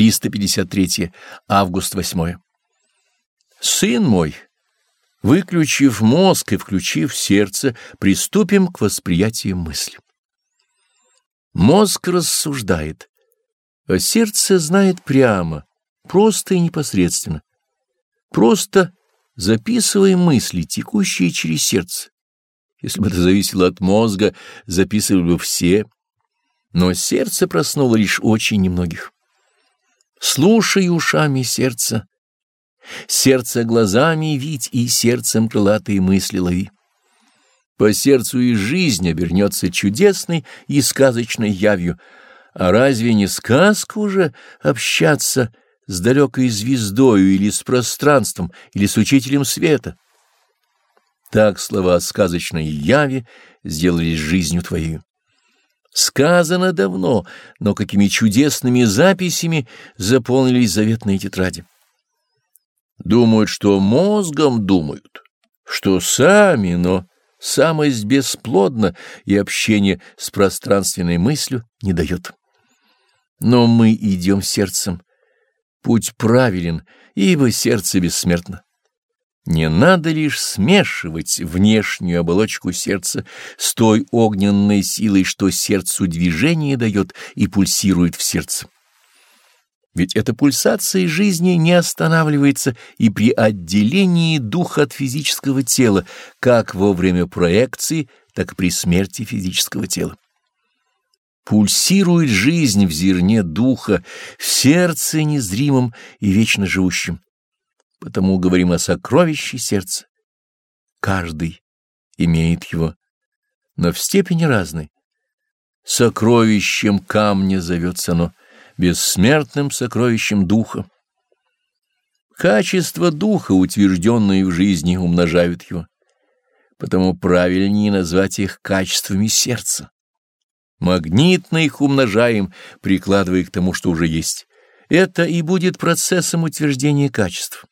353 август 8. Сын мой, выключив мозг и включив сердце, приступим к восприятию мысли. Мозг рассуждает, а сердце знает прямо, просто и непосредственно. Просто записываем мысли, текущие через сердце. Если бы это зависело от мозга, записывали бы все, но сердце проснуло лишь очень немногих. Слушай ушами сердца, сердце глазами видь и сердцем крылатые мысли лови. По сердцу и жизнь обернется чудесной и сказочной явью, а разве не сказка уже общаться с далекой звездою или с пространством, или с учителем света? Так слова о сказочной яви сделались жизнью твоей. Сказано давно, но какими чудесными записями заполнились заветные тетради. Думают, что мозгом думают, что сами, но самость бесплодна и общение с пространственной мыслью не дает. Но мы идем сердцем. Путь правилен, ибо сердце бессмертно. Не надо лишь смешивать внешнюю оболочку сердца с той огненной силой, что сердцу движение дает и пульсирует в сердце. Ведь эта пульсация жизни не останавливается и при отделении духа от физического тела, как во время проекции, так и при смерти физического тела. Пульсирует жизнь в зерне духа, в сердце незримом и вечно живущем потому говорим о сокровище сердца. Каждый имеет его, но в степени разной. Сокровищем камня зовется оно, бессмертным сокровищем духа. Качество духа, утвержденные в жизни, умножают его, потому правильнее назвать их качествами сердца. Магнитно их умножаем, прикладывая к тому, что уже есть. Это и будет процессом утверждения качеств.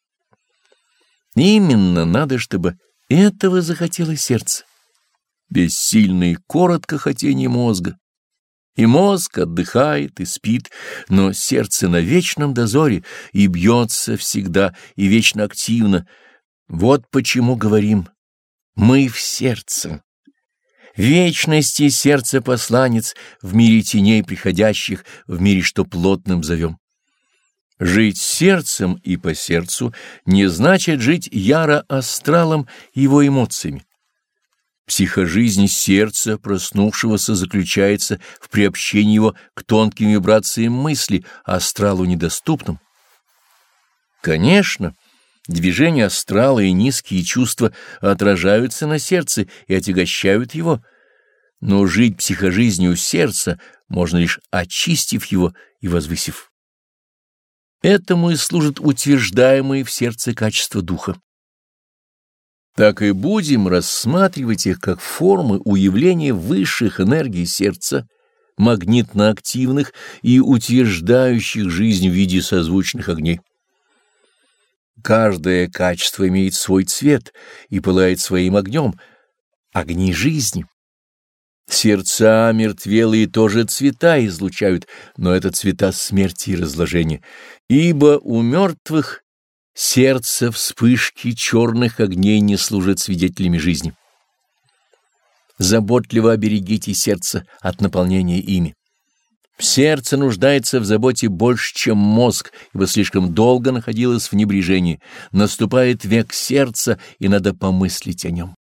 Именно надо, чтобы этого захотело сердце. Бессильно и коротко хотение мозга. И мозг отдыхает и спит, но сердце на вечном дозоре и бьется всегда, и вечно активно. Вот почему говорим «мы в сердце». Вечности сердце посланец в мире теней приходящих, в мире, что плотным зовем. Жить сердцем и по сердцу не значит жить яро астралом и его эмоциями. Психожизнь сердца, проснувшегося, заключается в приобщении его к тонким вибрациям мысли, астралу недоступным. Конечно, движения астрала и низкие чувства отражаются на сердце и отягощают его, но жить психожизнью сердца можно лишь очистив его и возвысив. Этому и служит утверждаемые в сердце качества духа. Так и будем рассматривать их как формы уявления высших энергий сердца, магнитно-активных и утверждающих жизнь в виде созвучных огней. Каждое качество имеет свой цвет и пылает своим огнем, огни жизни. Сердца мертвелые тоже цвета излучают, но это цвета смерти и разложения, ибо у мертвых сердце вспышки черных огней не служат свидетелями жизни. Заботливо оберегите сердце от наполнения ими. Сердце нуждается в заботе больше, чем мозг, ибо слишком долго находилось в небрежении. Наступает век сердца, и надо помыслить о нем.